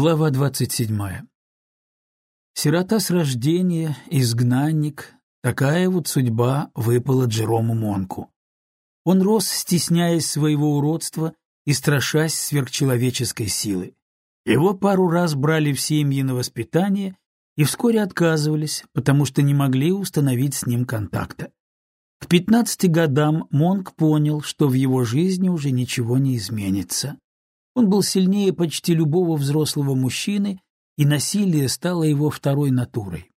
Глава двадцать седьмая. Сирота с рождения, изгнанник, такая вот судьба выпала Джерому Монку. Он рос, стесняясь своего уродства и страшась сверхчеловеческой силы. Его пару раз брали в семьи на воспитание и вскоре отказывались, потому что не могли установить с ним контакта. К пятнадцати годам Монк понял, что в его жизни уже ничего не изменится. Он был сильнее почти любого взрослого мужчины, и насилие стало его второй натурой.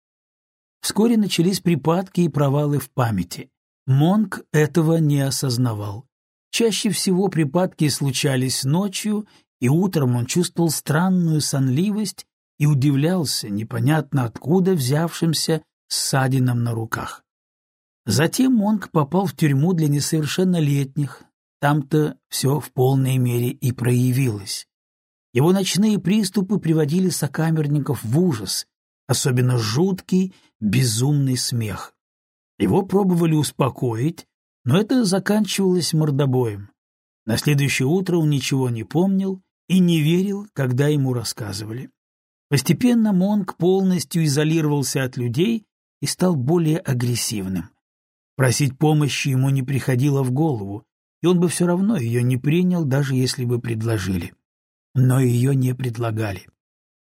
Вскоре начались припадки и провалы в памяти. Монк этого не осознавал. Чаще всего припадки случались ночью, и утром он чувствовал странную сонливость и удивлялся непонятно откуда взявшимся ссадинам на руках. Затем Монк попал в тюрьму для несовершеннолетних, там-то все в полной мере и проявилось. Его ночные приступы приводили сокамерников в ужас, особенно жуткий, безумный смех. Его пробовали успокоить, но это заканчивалось мордобоем. На следующее утро он ничего не помнил и не верил, когда ему рассказывали. Постепенно Монк полностью изолировался от людей и стал более агрессивным. Просить помощи ему не приходило в голову, и он бы все равно ее не принял, даже если бы предложили. Но ее не предлагали.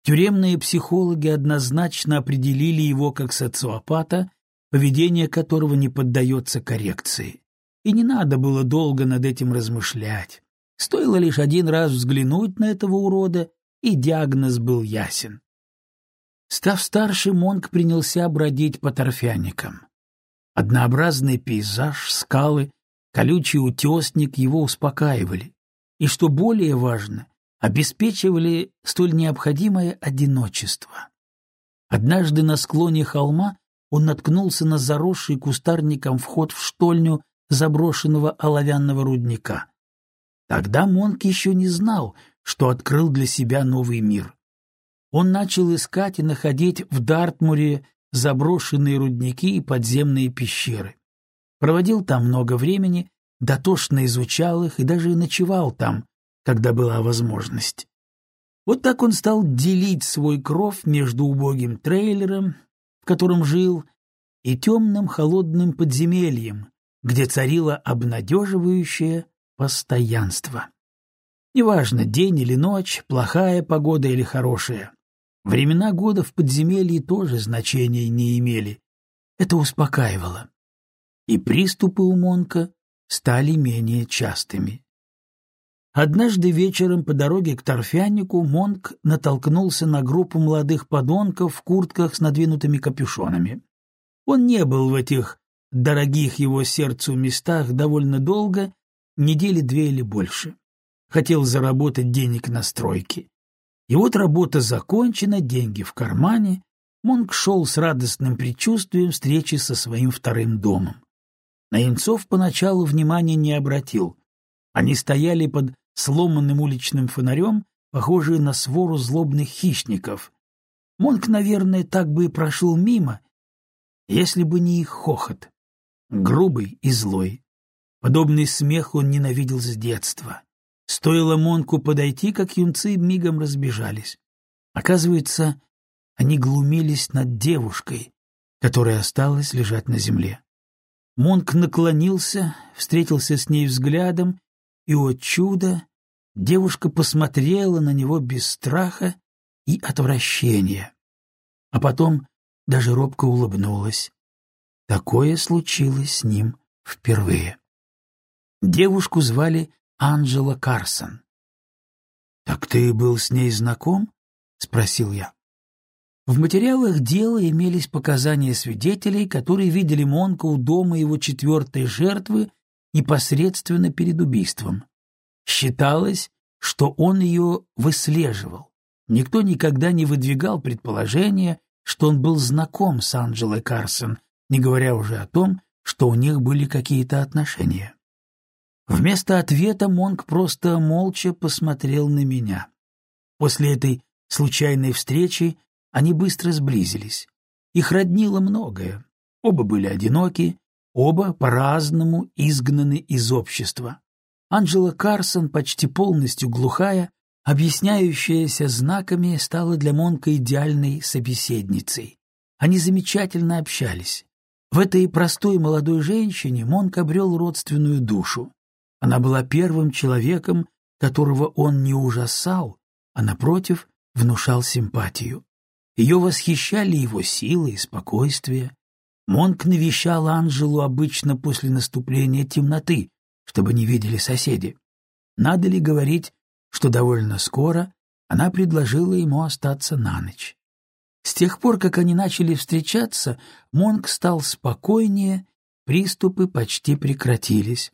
Тюремные психологи однозначно определили его как социопата, поведение которого не поддается коррекции. И не надо было долго над этим размышлять. Стоило лишь один раз взглянуть на этого урода, и диагноз был ясен. Став старше, Монк принялся бродить по торфяникам. Однообразный пейзаж, скалы, колючий утесник его успокаивали, и, что более важно, обеспечивали столь необходимое одиночество. Однажды на склоне холма он наткнулся на заросший кустарником вход в штольню заброшенного оловянного рудника. Тогда Монк еще не знал, что открыл для себя новый мир. Он начал искать и находить в Дартмуре заброшенные рудники и подземные пещеры. Проводил там много времени, дотошно изучал их и даже ночевал там, когда была возможность. Вот так он стал делить свой кров между убогим трейлером, в котором жил, и темным холодным подземельем, где царило обнадеживающее постоянство. Неважно, день или ночь, плохая погода или хорошая. Времена года в подземелье тоже значения не имели. Это успокаивало. И приступы у Монка стали менее частыми. Однажды вечером по дороге к торфянику Монк натолкнулся на группу молодых подонков в куртках с надвинутыми капюшонами. Он не был в этих дорогих его сердцу местах довольно долго, недели две или больше. Хотел заработать денег на стройке. И вот работа закончена, деньги в кармане. Монк шел с радостным предчувствием встречи со своим вторым домом. На Янцов поначалу внимания не обратил. Они стояли под сломанным уличным фонарем, похожие на свору злобных хищников. Монк, наверное, так бы и прошел мимо, если бы не их хохот. Грубый и злой. Подобный смех он ненавидел с детства. Стоило Монку подойти, как юнцы мигом разбежались. Оказывается, они глумились над девушкой, которая осталась лежать на земле. Монк наклонился, встретился с ней взглядом, и, о чудо, девушка посмотрела на него без страха и отвращения. А потом даже робко улыбнулась. Такое случилось с ним впервые. Девушку звали Анджела Карсон. «Так ты был с ней знаком?» — спросил я. В материалах дела имелись показания свидетелей, которые видели Монка у дома его четвертой жертвы непосредственно перед убийством. Считалось, что он ее выслеживал. Никто никогда не выдвигал предположение, что он был знаком с Анджелой Карсон, не говоря уже о том, что у них были какие-то отношения. Вместо ответа Монк просто молча посмотрел на меня. После этой случайной встречи они быстро сблизились. Их роднило многое. Оба были одиноки, оба по-разному изгнаны из общества. Анджела Карсон, почти полностью глухая, Объясняющаяся знаками стала для Монка идеальной собеседницей. Они замечательно общались. В этой простой молодой женщине Монк обрел родственную душу. Она была первым человеком, которого он не ужасал, а, напротив, внушал симпатию. Ее восхищали его силы и спокойствие. Монк навещал Анжелу обычно после наступления темноты, чтобы не видели соседи. Надо ли говорить, что довольно скоро она предложила ему остаться на ночь. С тех пор, как они начали встречаться, Монк стал спокойнее, приступы почти прекратились.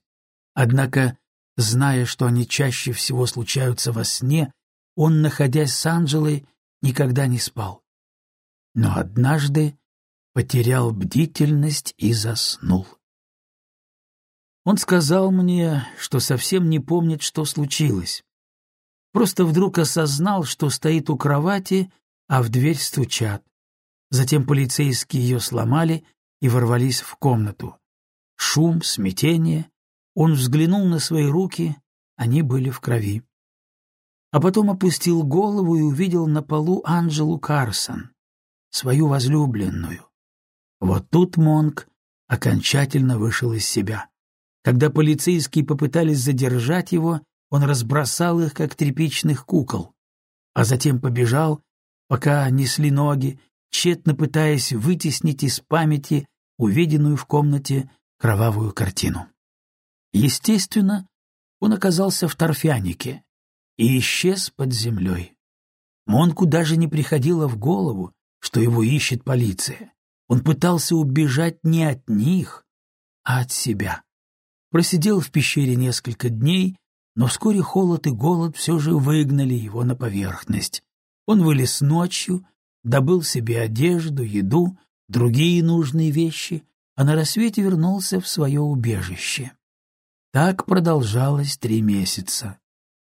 Однако, зная, что они чаще всего случаются во сне, он, находясь с Анжелой, никогда не спал. Но однажды потерял бдительность и заснул. Он сказал мне, что совсем не помнит, что случилось. Просто вдруг осознал, что стоит у кровати, а в дверь стучат. Затем полицейские ее сломали и ворвались в комнату. Шум, смятение. Он взглянул на свои руки, они были в крови. А потом опустил голову и увидел на полу Анжелу Карсон, свою возлюбленную. Вот тут Монк окончательно вышел из себя. Когда полицейские попытались задержать его, он разбросал их, как тряпичных кукол, а затем побежал, пока несли ноги, тщетно пытаясь вытеснить из памяти увиденную в комнате кровавую картину. Естественно, он оказался в торфянике и исчез под землей. Монку даже не приходило в голову, что его ищет полиция. Он пытался убежать не от них, а от себя. Просидел в пещере несколько дней, но вскоре холод и голод все же выгнали его на поверхность. Он вылез ночью, добыл себе одежду, еду, другие нужные вещи, а на рассвете вернулся в свое убежище. Так продолжалось три месяца.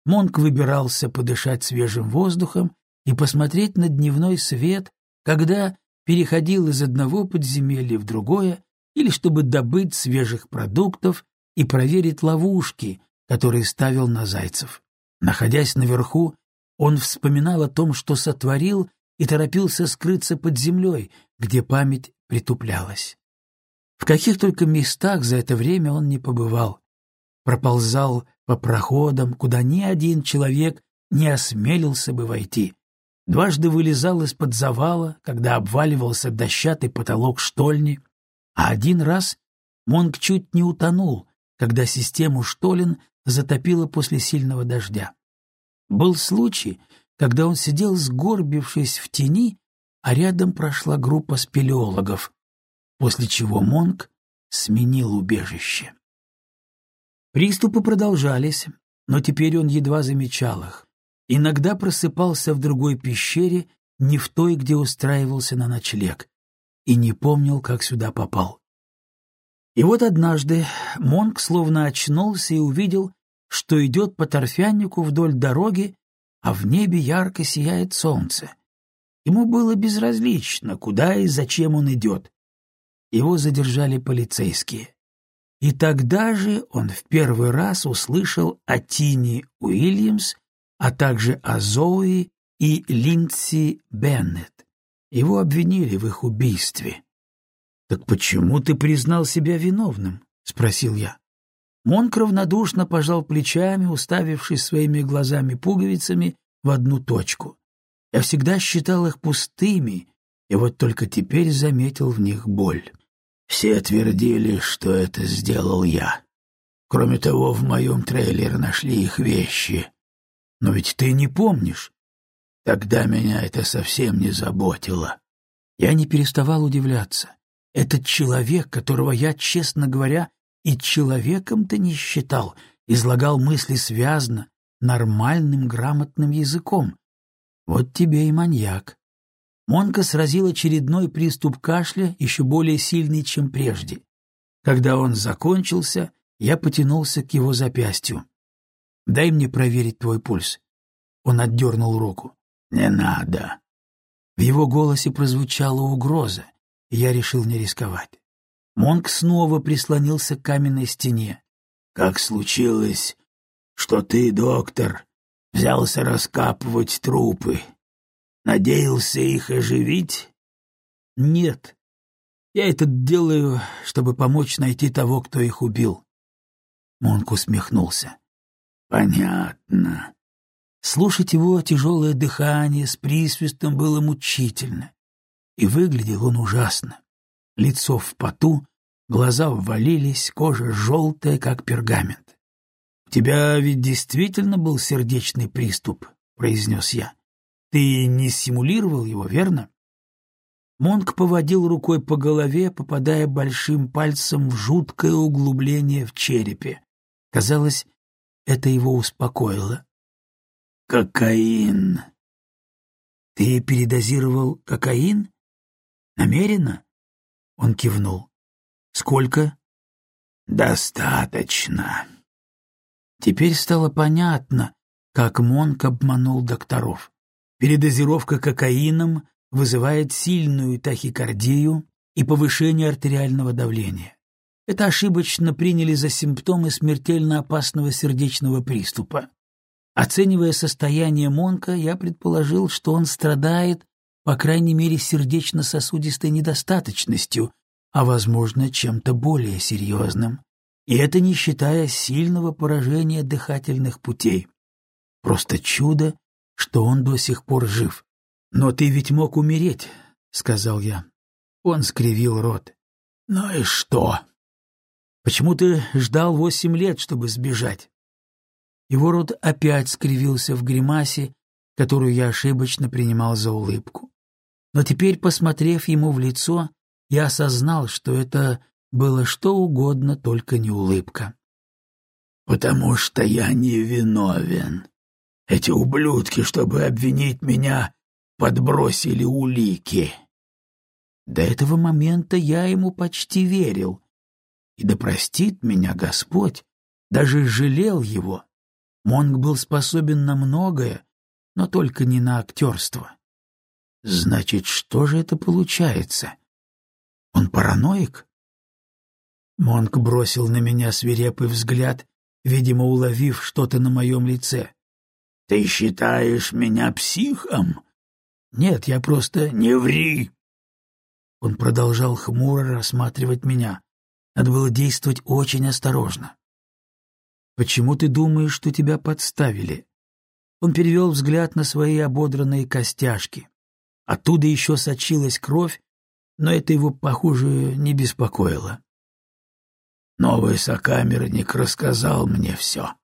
Монк выбирался подышать свежим воздухом и посмотреть на дневной свет, когда переходил из одного подземелья в другое или чтобы добыть свежих продуктов и проверить ловушки, которые ставил на зайцев. Находясь наверху, он вспоминал о том, что сотворил, и торопился скрыться под землей, где память притуплялась. В каких только местах за это время он не побывал. Проползал по проходам, куда ни один человек не осмелился бы войти. Дважды вылезал из-под завала, когда обваливался дощатый потолок штольни, а один раз Монг чуть не утонул, когда систему штолен затопило после сильного дождя. Был случай, когда он сидел сгорбившись в тени, а рядом прошла группа спелеологов, после чего Монк сменил убежище. Приступы продолжались, но теперь он едва замечал их. Иногда просыпался в другой пещере, не в той, где устраивался на ночлег, и не помнил, как сюда попал. И вот однажды Монк словно очнулся и увидел, что идет по торфяннику вдоль дороги, а в небе ярко сияет солнце. Ему было безразлично, куда и зачем он идет. Его задержали полицейские. И тогда же он в первый раз услышал о Тине Уильямс, а также о Зои и Линдси Беннет. Его обвинили в их убийстве. «Так почему ты признал себя виновным?» — спросил я. Монк равнодушно пожал плечами, уставившись своими глазами-пуговицами в одну точку. Я всегда считал их пустыми, и вот только теперь заметил в них боль. Все твердили, что это сделал я. Кроме того, в моем трейлере нашли их вещи. Но ведь ты не помнишь. Тогда меня это совсем не заботило. Я не переставал удивляться. Этот человек, которого я, честно говоря, и человеком-то не считал, излагал мысли связно, нормальным грамотным языком. Вот тебе и маньяк. Монка сразил очередной приступ кашля, еще более сильный, чем прежде. Когда он закончился, я потянулся к его запястью. «Дай мне проверить твой пульс». Он отдернул руку. «Не надо». В его голосе прозвучала угроза, и я решил не рисковать. Монк снова прислонился к каменной стене. «Как случилось, что ты, доктор, взялся раскапывать трупы. Надеялся их оживить? Нет. Я это делаю, чтобы помочь найти того, кто их убил. Монк усмехнулся. Понятно. Слушать его тяжелое дыхание с присвистом было мучительно. И выглядел он ужасно. Лицо в поту, глаза ввалились, кожа желтая, как пергамент. — У тебя ведь действительно был сердечный приступ, — произнес я. — Ты не симулировал его, верно? Монк поводил рукой по голове, попадая большим пальцем в жуткое углубление в черепе. Казалось, это его успокоило. «Кокаин!» «Ты передозировал кокаин? Намеренно?» Он кивнул. «Сколько?» «Достаточно». Теперь стало понятно, как Монк обманул докторов. Передозировка кокаином вызывает сильную тахикардию и повышение артериального давления. Это ошибочно приняли за симптомы смертельно опасного сердечного приступа. Оценивая состояние Монка, я предположил, что он страдает, по крайней мере, сердечно-сосудистой недостаточностью, а, возможно, чем-то более серьезным. И это не считая сильного поражения дыхательных путей. Просто чудо, что он до сих пор жив. «Но ты ведь мог умереть», — сказал я. Он скривил рот. «Ну и что?» Почему ты ждал восемь лет, чтобы сбежать?» Его рот опять скривился в гримасе, которую я ошибочно принимал за улыбку. Но теперь, посмотрев ему в лицо, я осознал, что это было что угодно, только не улыбка. «Потому что я не виновен. Эти ублюдки, чтобы обвинить меня, подбросили улики». До этого момента я ему почти верил, и да простит меня Господь, даже жалел его. Монг был способен на многое, но только не на актерство. Значит, что же это получается? Он параноик? Монг бросил на меня свирепый взгляд, видимо, уловив что-то на моем лице. — Ты считаешь меня психом? — Нет, я просто... — Не ври! Он продолжал хмуро рассматривать меня. Надо было действовать очень осторожно. «Почему ты думаешь, что тебя подставили?» Он перевел взгляд на свои ободранные костяшки. Оттуда еще сочилась кровь, но это его, похоже, не беспокоило. Новый сокамерник рассказал мне все.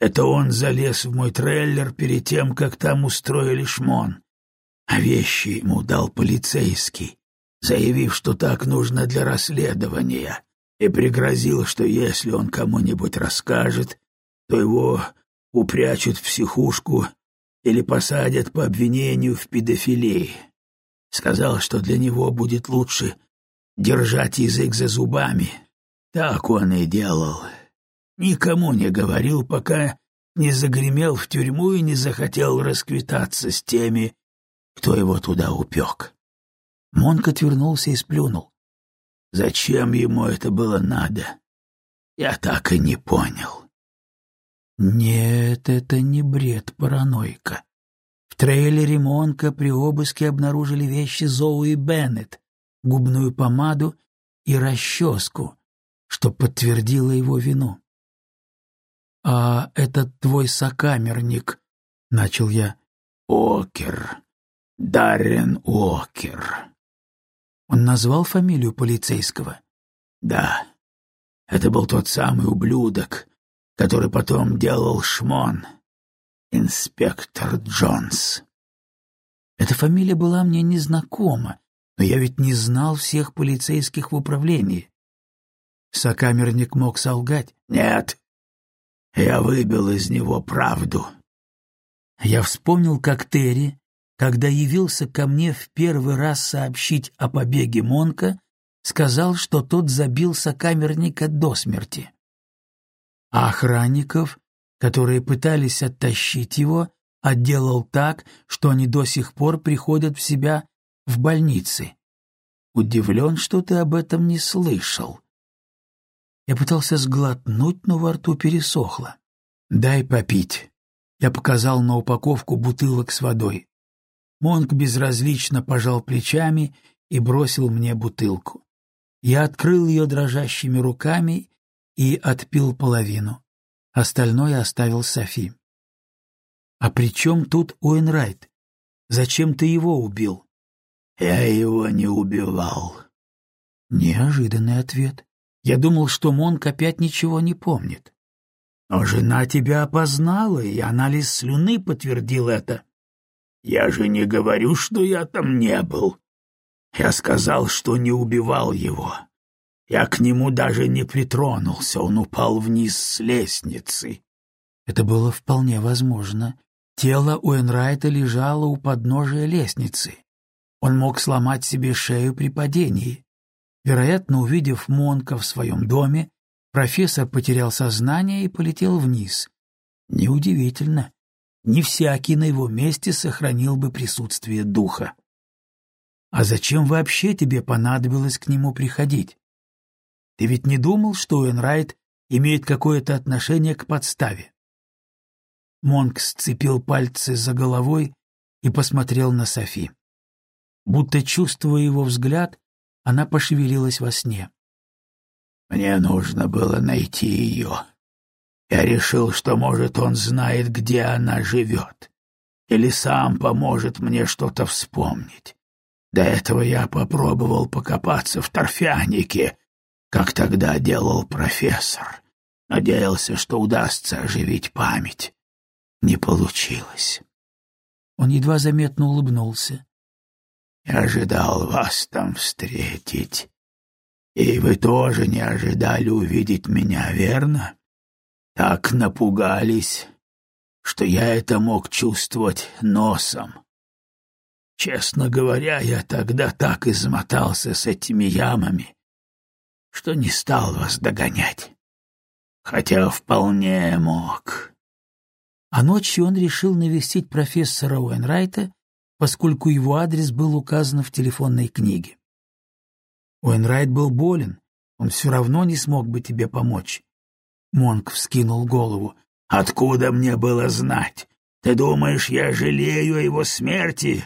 Это он залез в мой трейлер перед тем, как там устроили шмон. А вещи ему дал полицейский, заявив, что так нужно для расследования и пригрозил, что если он кому-нибудь расскажет, то его упрячут в психушку или посадят по обвинению в педофилии. Сказал, что для него будет лучше держать язык за зубами. Так он и делал. Никому не говорил, пока не загремел в тюрьму и не захотел расквитаться с теми, кто его туда упек. Монк отвернулся и сплюнул. Зачем ему это было надо? Я так и не понял. Нет, это не бред паранойка. В трейлере Монка при обыске обнаружили вещи Зоуи Беннет, губную помаду и расческу, что подтвердило его вину. «А этот твой сокамерник», — начал я. «Окер. Даррен Окер. Он назвал фамилию полицейского? Да. Это был тот самый ублюдок, который потом делал шмон. Инспектор Джонс. Эта фамилия была мне незнакома, но я ведь не знал всех полицейских в управлении. Сокамерник мог солгать. Нет. Я выбил из него правду. Я вспомнил, как Терри когда явился ко мне в первый раз сообщить о побеге Монка, сказал, что тот забил сокамерника до смерти. А охранников, которые пытались оттащить его, отделал так, что они до сих пор приходят в себя в больнице. Удивлен, что ты об этом не слышал. Я пытался сглотнуть, но во рту пересохло. «Дай попить», Я показал на упаковку бутылок с водой. Монк безразлично пожал плечами и бросил мне бутылку. Я открыл ее дрожащими руками и отпил половину. Остальное оставил Софи. «А при чем тут Уэнрайт? Зачем ты его убил?» «Я его не убивал». Неожиданный ответ. Я думал, что Монк опять ничего не помнит. «Но жена тебя опознала, и анализ слюны подтвердил это». «Я же не говорю, что я там не был. Я сказал, что не убивал его. Я к нему даже не притронулся, он упал вниз с лестницы». Это было вполне возможно. Тело Уэнрайта лежало у подножия лестницы. Он мог сломать себе шею при падении. Вероятно, увидев Монка в своем доме, профессор потерял сознание и полетел вниз. Неудивительно. Не всякий на его месте сохранил бы присутствие духа. А зачем вообще тебе понадобилось к нему приходить? Ты ведь не думал, что Уэнрайт имеет какое-то отношение к подставе? Монк сцепил пальцы за головой и посмотрел на Софи. Будто чувствуя его взгляд, она пошевелилась во сне. «Мне нужно было найти ее. Я решил, что, может, он знает, где она живет, или сам поможет мне что-то вспомнить. До этого я попробовал покопаться в торфянике, как тогда делал профессор. Надеялся, что удастся оживить память. Не получилось. Он едва заметно улыбнулся. Я ожидал вас там встретить. И вы тоже не ожидали увидеть меня, верно? Так напугались, что я это мог чувствовать носом. Честно говоря, я тогда так измотался с этими ямами, что не стал вас догонять. Хотя вполне мог. А ночью он решил навестить профессора Уэнрайта поскольку его адрес был указан в телефонной книге. Уэнрайт был болен, он все равно не смог бы тебе помочь. Монк вскинул голову. «Откуда мне было знать? Ты думаешь, я жалею о его смерти?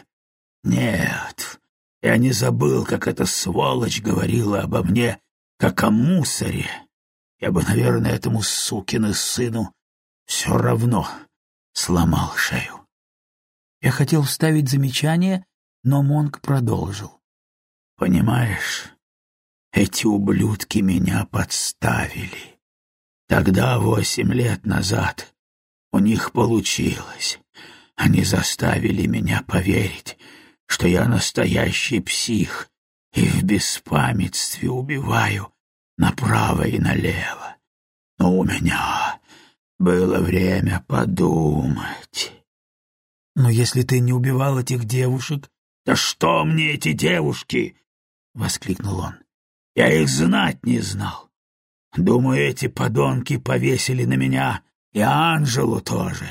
Нет, я не забыл, как эта сволочь говорила обо мне, как о мусоре. Я бы, наверное, этому сукину сыну все равно сломал шею. Я хотел вставить замечание, но Монк продолжил. «Понимаешь, эти ублюдки меня подставили. Тогда, восемь лет назад, у них получилось. Они заставили меня поверить, что я настоящий псих и в беспамятстве убиваю направо и налево. Но у меня было время подумать». Но если ты не убивал этих девушек... — Да что мне эти девушки? — воскликнул он. — Я их знать не знал. Думаю, эти подонки повесили на меня и Анжелу тоже.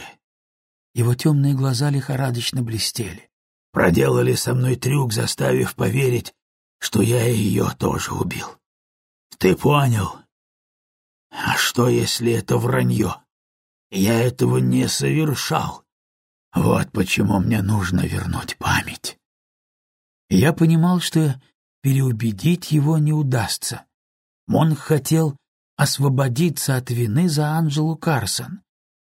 Его темные глаза лихорадочно блестели. Проделали со мной трюк, заставив поверить, что я ее тоже убил. Ты понял? А что, если это вранье? Я этого не совершал. Вот почему мне нужно вернуть память. Я понимал, что переубедить его не удастся. Монг хотел освободиться от вины за Анжелу Карсон.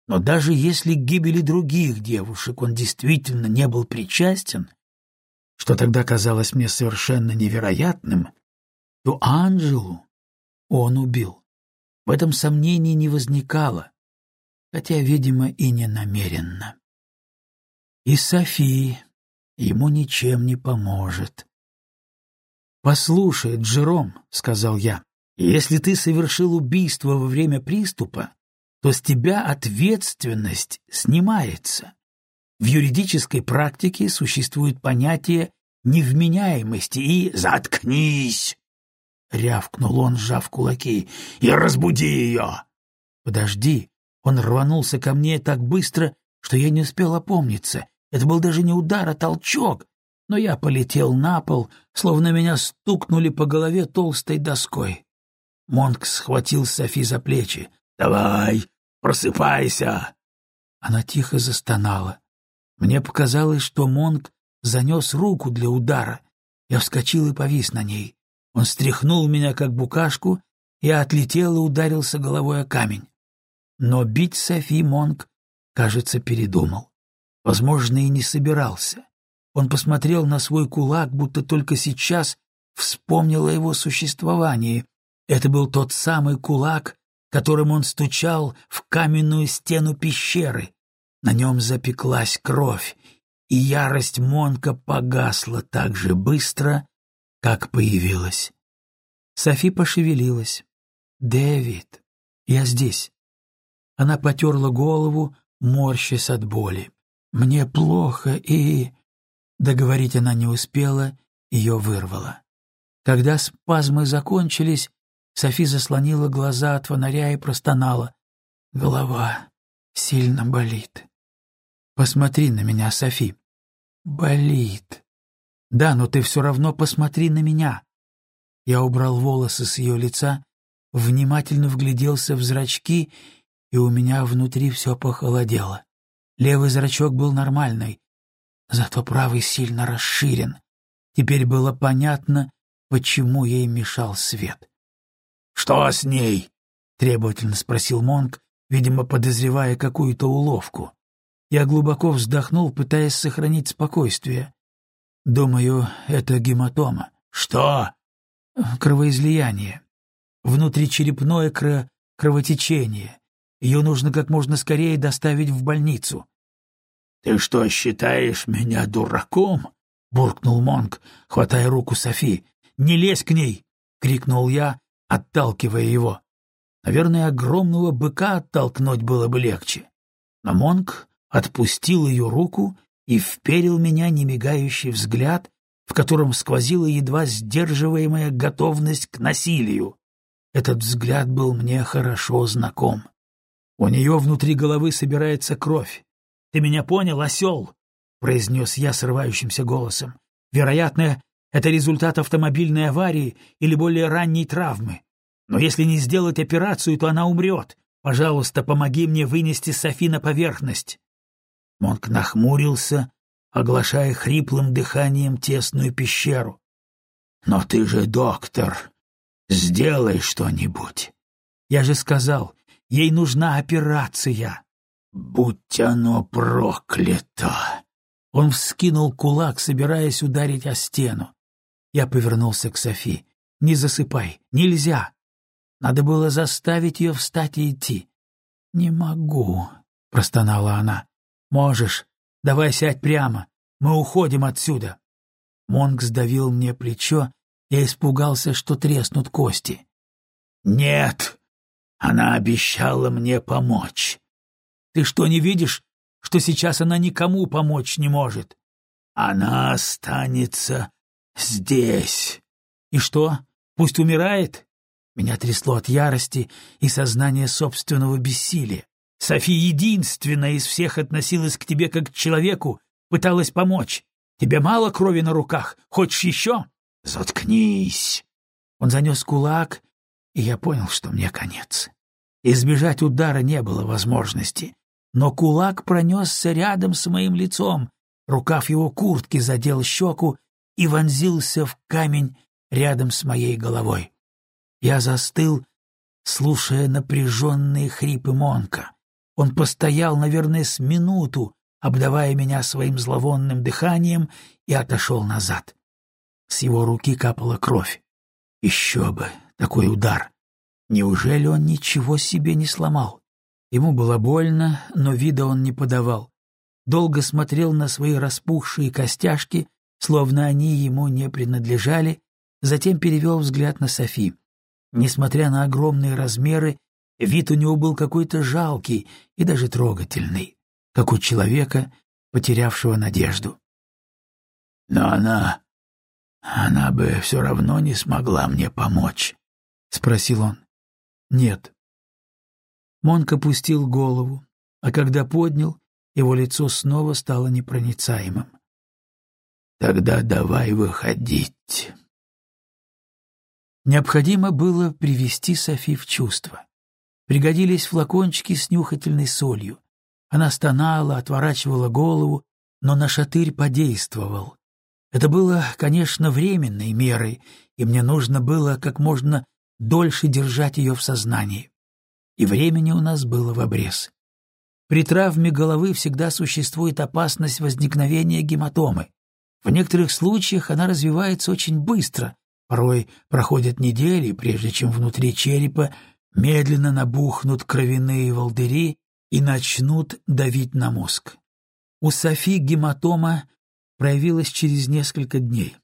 Но даже если к гибели других девушек он действительно не был причастен, что тогда казалось мне совершенно невероятным, то Анжелу он убил. В этом сомнений не возникало, хотя, видимо, и не намеренно. И Софи ему ничем не поможет. «Послушай, Джером», — сказал я, — «если ты совершил убийство во время приступа, то с тебя ответственность снимается. В юридической практике существует понятие невменяемости и «Заткнись!» — рявкнул он, сжав кулаки. «И разбуди ее!» «Подожди!» Он рванулся ко мне так быстро, что я не успел опомниться. Это был даже не удар, а толчок, но я полетел на пол, словно меня стукнули по голове толстой доской. Монк схватил Софи за плечи. «Давай, просыпайся!» Она тихо застонала. Мне показалось, что Монг занес руку для удара. Я вскочил и повис на ней. Он стряхнул меня, как букашку, я отлетел и ударился головой о камень. Но бить Софи Монг, кажется, передумал. Возможно, и не собирался. Он посмотрел на свой кулак, будто только сейчас вспомнил о его существовании. Это был тот самый кулак, которым он стучал в каменную стену пещеры. На нем запеклась кровь, и ярость Монка погасла так же быстро, как появилась. Софи пошевелилась. «Дэвид, я здесь». Она потерла голову, морщась от боли. «Мне плохо, и...» Договорить она не успела, ее вырвало. Когда спазмы закончились, Софи заслонила глаза от фонаря и простонала. «Голова сильно болит». «Посмотри на меня, Софи». «Болит». «Да, но ты все равно посмотри на меня». Я убрал волосы с ее лица, внимательно вгляделся в зрачки, и у меня внутри все похолодело. Левый зрачок был нормальный, зато правый сильно расширен. Теперь было понятно, почему ей мешал свет. «Что с ней?» — требовательно спросил Монк, видимо, подозревая какую-то уловку. Я глубоко вздохнул, пытаясь сохранить спокойствие. Думаю, это гематома. «Что?» «Кровоизлияние. Внутричерепное кро... кровотечение. Ее нужно как можно скорее доставить в больницу». «Ты что, считаешь меня дураком?» — буркнул Монк, хватая руку Софи. «Не лезь к ней!» — крикнул я, отталкивая его. Наверное, огромного быка оттолкнуть было бы легче. Но Монк отпустил ее руку и вперил меня немигающий взгляд, в котором сквозила едва сдерживаемая готовность к насилию. Этот взгляд был мне хорошо знаком. У нее внутри головы собирается кровь. Ты меня понял, осел? — произнес я срывающимся голосом. Вероятно, это результат автомобильной аварии или более ранней травмы. Но если не сделать операцию, то она умрет. Пожалуйста, помоги мне вынести Софи на поверхность. Монк нахмурился, оглашая хриплым дыханием тесную пещеру. «Но ты же доктор. Сделай что-нибудь». «Я же сказал, ей нужна операция». «Будь оно проклято!» Он вскинул кулак, собираясь ударить о стену. Я повернулся к Софи. «Не засыпай, нельзя!» Надо было заставить ее встать и идти. «Не могу», — простонала она. «Можешь. Давай сядь прямо. Мы уходим отсюда». Монг сдавил мне плечо, я испугался, что треснут кости. «Нет, она обещала мне помочь». «Ты что, не видишь, что сейчас она никому помочь не может?» «Она останется здесь». «И что, пусть умирает?» Меня трясло от ярости и сознания собственного бессилия. Софи единственная из всех относилась к тебе как к человеку, пыталась помочь. Тебе мало крови на руках? Хочешь еще? Заткнись!» Он занес кулак, и я понял, что мне конец. Избежать удара не было возможности, но кулак пронесся рядом с моим лицом, рукав его куртки задел щеку и вонзился в камень рядом с моей головой. Я застыл, слушая напряженные хрипы Монка. Он постоял, наверное, с минуту, обдавая меня своим зловонным дыханием, и отошел назад. С его руки капала кровь. Еще бы, такой удар! Неужели он ничего себе не сломал? Ему было больно, но вида он не подавал. Долго смотрел на свои распухшие костяшки, словно они ему не принадлежали, затем перевел взгляд на Софи. Несмотря на огромные размеры, вид у него был какой-то жалкий и даже трогательный, как у человека, потерявшего надежду. «Но она... она бы все равно не смогла мне помочь», — спросил он. «Нет». Монк опустил голову, а когда поднял, его лицо снова стало непроницаемым. «Тогда давай выходить». Необходимо было привести Софи в чувство. Пригодились флакончики с нюхательной солью. Она стонала, отворачивала голову, но на шатырь подействовал. Это было, конечно, временной мерой, и мне нужно было как можно дольше держать ее в сознании. И времени у нас было в обрез. При травме головы всегда существует опасность возникновения гематомы. В некоторых случаях она развивается очень быстро, порой проходят недели, прежде чем внутри черепа медленно набухнут кровяные волдыри и начнут давить на мозг. У Софи гематома проявилась через несколько дней.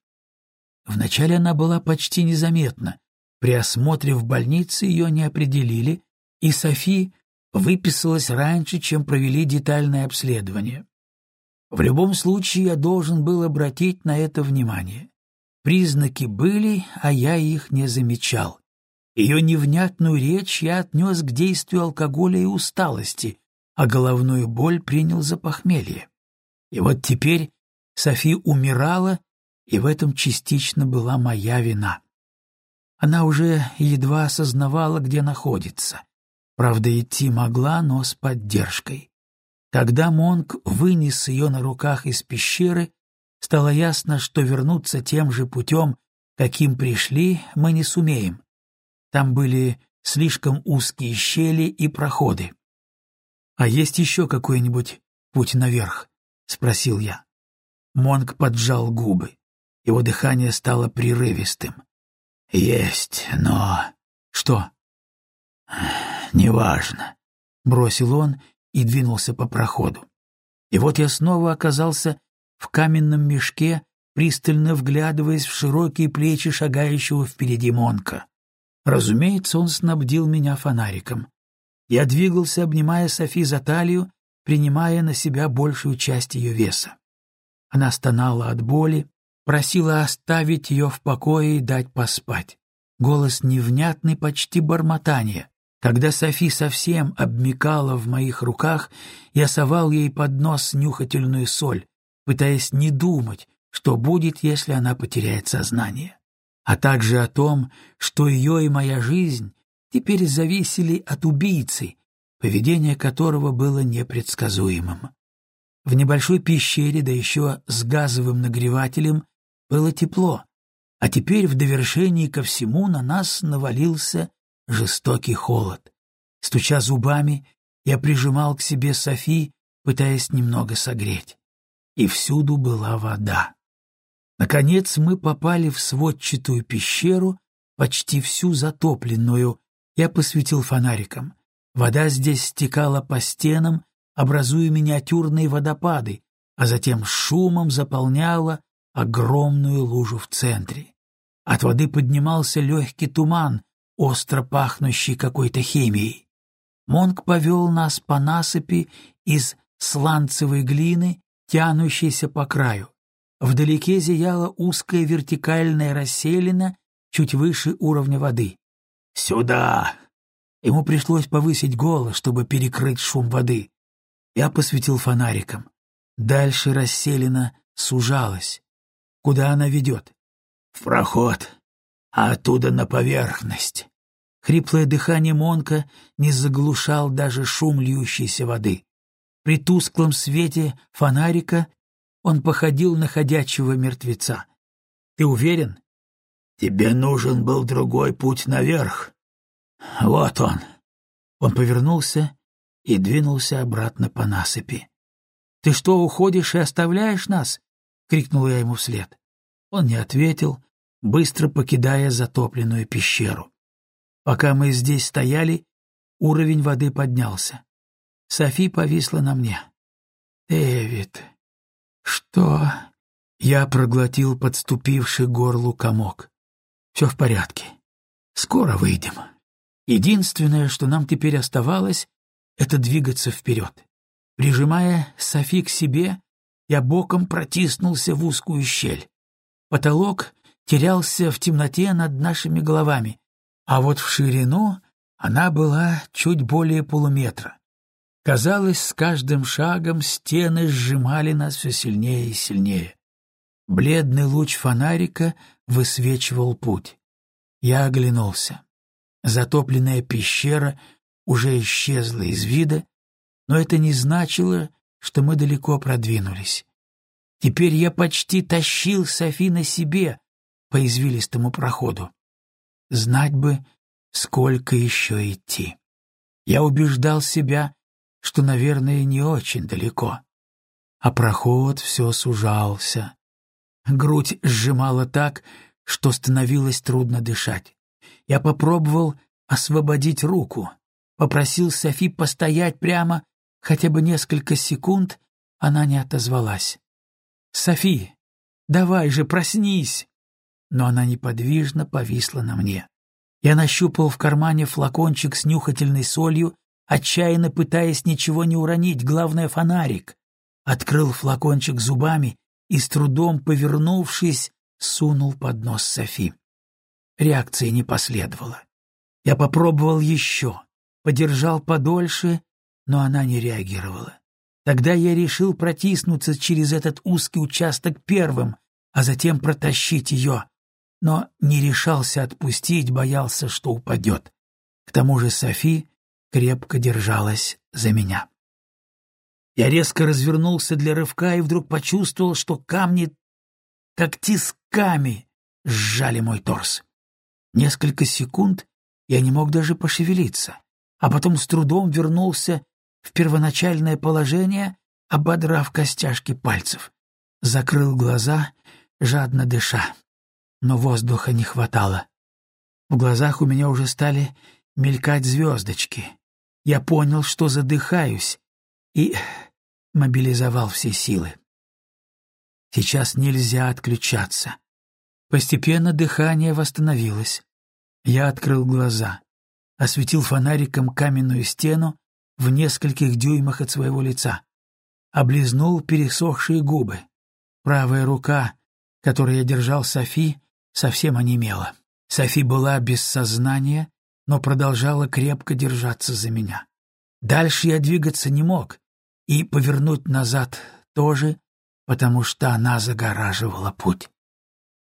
Вначале она была почти незаметна. При осмотре в больнице ее не определили, и Софи выписалась раньше, чем провели детальное обследование. В любом случае я должен был обратить на это внимание. Признаки были, а я их не замечал. Ее невнятную речь я отнес к действию алкоголя и усталости, а головную боль принял за похмелье. И вот теперь Софи умирала, и в этом частично была моя вина. Она уже едва осознавала, где находится. Правда, идти могла, но с поддержкой. Когда Монк вынес ее на руках из пещеры, стало ясно, что вернуться тем же путем, каким пришли, мы не сумеем. Там были слишком узкие щели и проходы. — А есть еще какой-нибудь путь наверх? — спросил я. Монг поджал губы. Его дыхание стало прерывистым. «Есть, но...» «Что?» «Неважно», — бросил он и двинулся по проходу. И вот я снова оказался в каменном мешке, пристально вглядываясь в широкие плечи шагающего впереди Монка. Разумеется, он снабдил меня фонариком. Я двигался, обнимая Софи за талию, принимая на себя большую часть ее веса. Она стонала от боли, просила оставить ее в покое и дать поспать. Голос невнятный, почти бормотание. Когда Софи совсем обмекала в моих руках, я совал ей под нос нюхательную соль, пытаясь не думать, что будет, если она потеряет сознание, а также о том, что ее и моя жизнь теперь зависели от убийцы, поведение которого было непредсказуемым. В небольшой пещере, да еще с газовым нагревателем, было тепло, а теперь в довершении ко всему на нас навалился жестокий холод. Стуча зубами, я прижимал к себе Софи, пытаясь немного согреть. И всюду была вода. Наконец мы попали в сводчатую пещеру, почти всю затопленную. Я посветил фонариком. Вода здесь стекала по стенам, образуя миниатюрные водопады, а затем шумом заполняла огромную лужу в центре. От воды поднимался легкий туман, остро пахнущий какой-то химией. Монг повел нас по насыпи из сланцевой глины, тянущейся по краю. Вдалеке зияла узкая вертикальная расселина чуть выше уровня воды. «Сюда!» Ему пришлось повысить голос, чтобы перекрыть шум воды. Я посветил фонариком. Дальше расселена сужалась. Куда она ведет? В проход, а оттуда на поверхность. Хриплое дыхание Монка не заглушал даже шум льющейся воды. При тусклом свете фонарика он походил на ходячего мертвеца. «Ты уверен?» «Тебе нужен был другой путь наверх. Вот он». Он повернулся и двинулся обратно по насыпи. «Ты что, уходишь и оставляешь нас?» — крикнул я ему вслед. Он не ответил, быстро покидая затопленную пещеру. Пока мы здесь стояли, уровень воды поднялся. Софи повисла на мне. «Дэвид, что?» Я проглотил подступивший горлу комок. «Все в порядке. Скоро выйдем. Единственное, что нам теперь оставалось, это двигаться вперед. Прижимая Софи к себе, я боком протиснулся в узкую щель. Потолок терялся в темноте над нашими головами, а вот в ширину она была чуть более полуметра. Казалось, с каждым шагом стены сжимали нас все сильнее и сильнее. Бледный луч фонарика высвечивал путь. Я оглянулся. Затопленная пещера уже исчезла из вида, но это не значило, что мы далеко продвинулись. Теперь я почти тащил Софи на себе по извилистому проходу. Знать бы, сколько еще идти. Я убеждал себя, что, наверное, не очень далеко. А проход все сужался. Грудь сжимала так, что становилось трудно дышать. Я попробовал освободить руку, попросил Софи постоять прямо хотя бы несколько секунд, она не отозвалась. «Софи, давай же, проснись!» Но она неподвижно повисла на мне. Я нащупал в кармане флакончик с нюхательной солью, отчаянно пытаясь ничего не уронить, главное — фонарик. Открыл флакончик зубами и, с трудом повернувшись, сунул под нос Софи. Реакции не последовало. Я попробовал еще, подержал подольше, но она не реагировала. Тогда я решил протиснуться через этот узкий участок первым, а затем протащить ее, но не решался отпустить, боялся, что упадет. К тому же Софи крепко держалась за меня. Я резко развернулся для рывка и вдруг почувствовал, что камни, как тисками, сжали мой торс. Несколько секунд я не мог даже пошевелиться, а потом с трудом вернулся в первоначальное положение, ободрав костяшки пальцев. Закрыл глаза, жадно дыша. Но воздуха не хватало. В глазах у меня уже стали мелькать звездочки. Я понял, что задыхаюсь, и мобилизовал все силы. Сейчас нельзя отключаться. Постепенно дыхание восстановилось. Я открыл глаза, осветил фонариком каменную стену в нескольких дюймах от своего лица. Облизнул пересохшие губы. Правая рука, которой я держал Софи, совсем онемела. Софи была без сознания, но продолжала крепко держаться за меня. Дальше я двигаться не мог, и повернуть назад тоже, потому что она загораживала путь.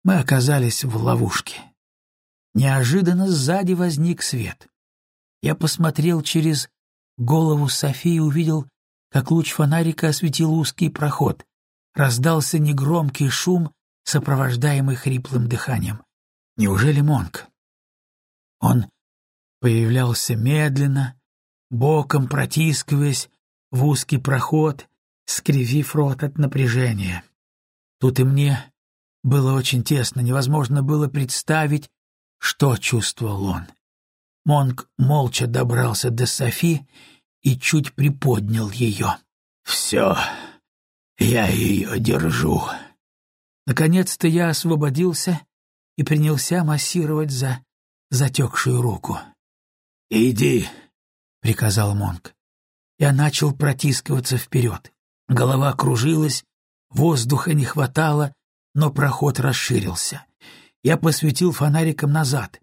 Мы оказались в ловушке. Неожиданно сзади возник свет. Я посмотрел через голову Софии и увидел, как луч фонарика осветил узкий проход. Раздался негромкий шум, сопровождаемый хриплым дыханием. Неужели Монк? Он появлялся медленно, боком протискиваясь в узкий проход, скривив рот от напряжения. Тут и мне было очень тесно, невозможно было представить, что чувствовал он. Монк молча добрался до Софи и чуть приподнял ее. «Все, я ее держу». Наконец-то я освободился и принялся массировать за затекшую руку. «Иди», — приказал Монк. Я начал протискиваться вперед. Голова кружилась, воздуха не хватало, но проход расширился. Я посветил фонариком назад.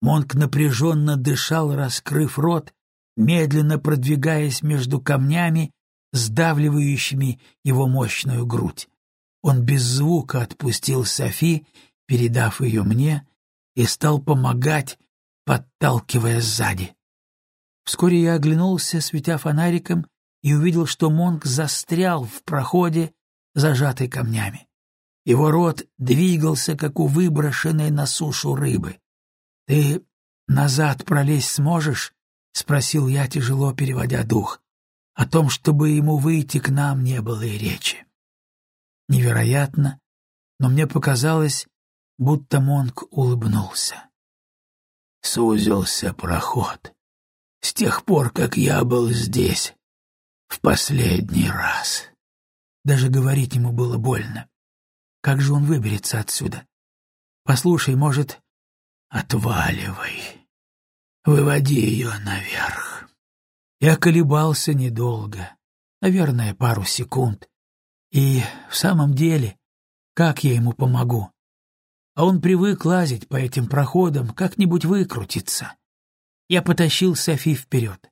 Монк напряженно дышал, раскрыв рот, медленно продвигаясь между камнями, сдавливающими его мощную грудь. Он без звука отпустил Софи, передав ее мне, и стал помогать, подталкивая сзади. Вскоре я оглянулся, светя фонариком, и увидел, что Монк застрял в проходе, зажатый камнями. Его рот двигался, как у выброшенной на сушу рыбы. «Ты назад пролезть сможешь?» — спросил я, тяжело переводя дух. О том, чтобы ему выйти к нам, не было и речи. Невероятно, но мне показалось, будто Монк улыбнулся. Сузился проход. С тех пор, как я был здесь, в последний раз. Даже говорить ему было больно. Как же он выберется отсюда? Послушай, может, Отваливай. Выводи ее наверх. Я колебался недолго, наверное, пару секунд. И в самом деле, как я ему помогу? А он привык лазить по этим проходам, как-нибудь выкрутиться. Я потащил Софи вперед.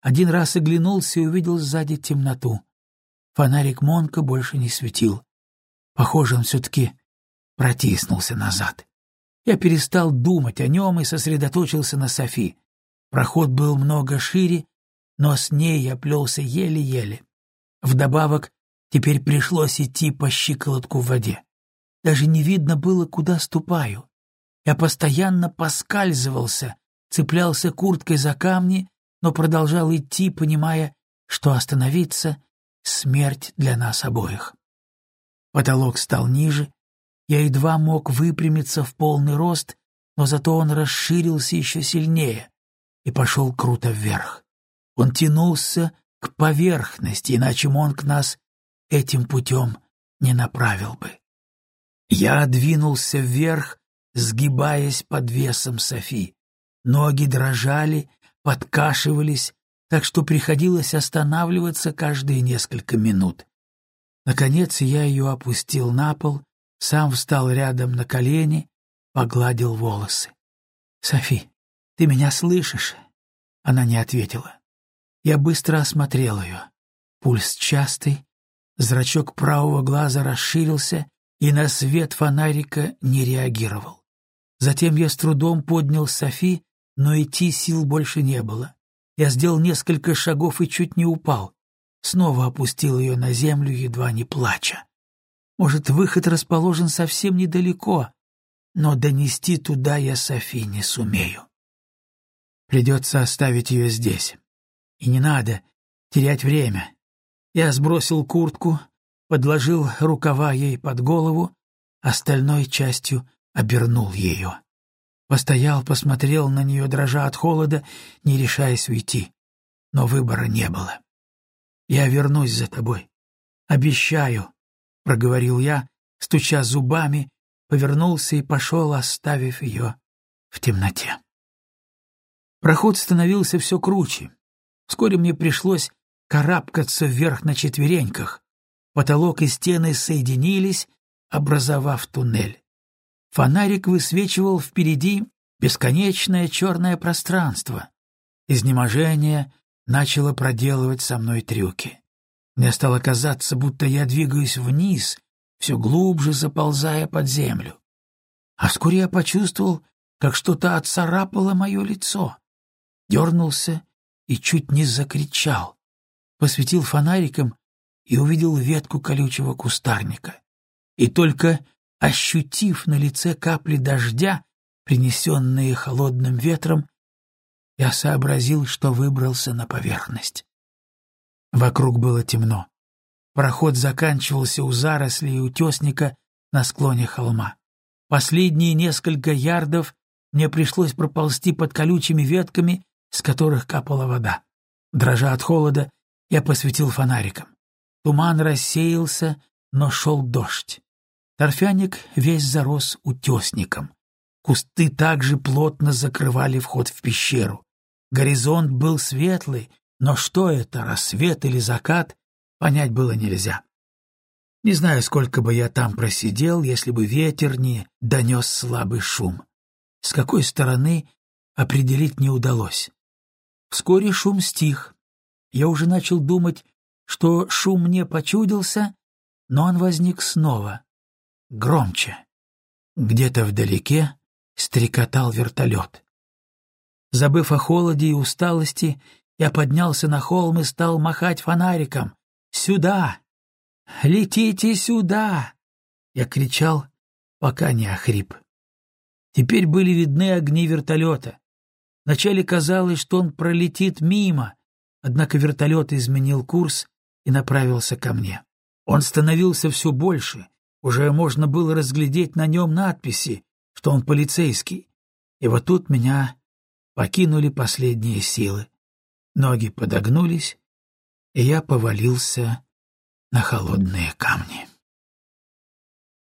Один раз оглянулся и увидел сзади темноту. Фонарик Монка больше не светил. Похоже, он все-таки протиснулся назад. Я перестал думать о нем и сосредоточился на Софи. Проход был много шире, но с ней я плелся еле-еле. Вдобавок, теперь пришлось идти по щиколотку в воде. Даже не видно было, куда ступаю. Я постоянно поскальзывался, цеплялся курткой за камни, но продолжал идти, понимая, что остановиться — смерть для нас обоих. Потолок стал ниже, я едва мог выпрямиться в полный рост, но зато он расширился еще сильнее и пошел круто вверх. Он тянулся к поверхности, иначе Монк нас этим путем не направил бы. Я двинулся вверх, сгибаясь под весом Софи. Ноги дрожали, подкашивались, так что приходилось останавливаться каждые несколько минут. Наконец я ее опустил на пол, сам встал рядом на колени, погладил волосы. — Софи, ты меня слышишь? Она не ответила. Я быстро осмотрел ее. Пульс частый, зрачок правого глаза расширился и на свет фонарика не реагировал. Затем я с трудом поднял Софи, но идти сил больше не было. Я сделал несколько шагов и чуть не упал. Снова опустил ее на землю, едва не плача. Может, выход расположен совсем недалеко, но донести туда я Софи не сумею. Придется оставить ее здесь. И не надо терять время. Я сбросил куртку, подложил рукава ей под голову, остальной частью обернул ее. Постоял, посмотрел на нее, дрожа от холода, не решаясь уйти. Но выбора не было. «Я вернусь за тобой. Обещаю», — проговорил я, стуча зубами, повернулся и пошел, оставив ее в темноте. Проход становился все круче. Вскоре мне пришлось карабкаться вверх на четвереньках. Потолок и стены соединились, образовав туннель. Фонарик высвечивал впереди бесконечное черное пространство. Изнеможение начало проделывать со мной трюки. Мне стало казаться, будто я двигаюсь вниз, все глубже заползая под землю. А вскоре я почувствовал, как что-то отцарапало мое лицо. Дернулся и чуть не закричал. Посветил фонариком и увидел ветку колючего кустарника. И только ощутив на лице капли дождя, принесенные холодным ветром, я сообразил, что выбрался на поверхность. Вокруг было темно. Проход заканчивался у зарослей утесника на склоне холма. Последние несколько ярдов мне пришлось проползти под колючими ветками, с которых капала вода. Дрожа от холода, я посветил фонариком. Туман рассеялся, но шел дождь. Торфяник весь зарос утесником. Кусты также плотно закрывали вход в пещеру. Горизонт был светлый, но что это, рассвет или закат, понять было нельзя. Не знаю, сколько бы я там просидел, если бы ветер не донес слабый шум. С какой стороны определить не удалось. Вскоре шум стих. Я уже начал думать, что шум мне почудился, но он возник снова громче. Где-то вдалеке стрекотал вертолет. Забыв о холоде и усталости, я поднялся на холм и стал махать фонариком. «Сюда! Летите сюда!» Я кричал, пока не охрип. Теперь были видны огни вертолета. Вначале казалось, что он пролетит мимо, однако вертолет изменил курс и направился ко мне. Он становился все больше, уже можно было разглядеть на нем надписи, что он полицейский. И вот тут меня покинули последние силы. Ноги подогнулись, и я повалился на холодные камни.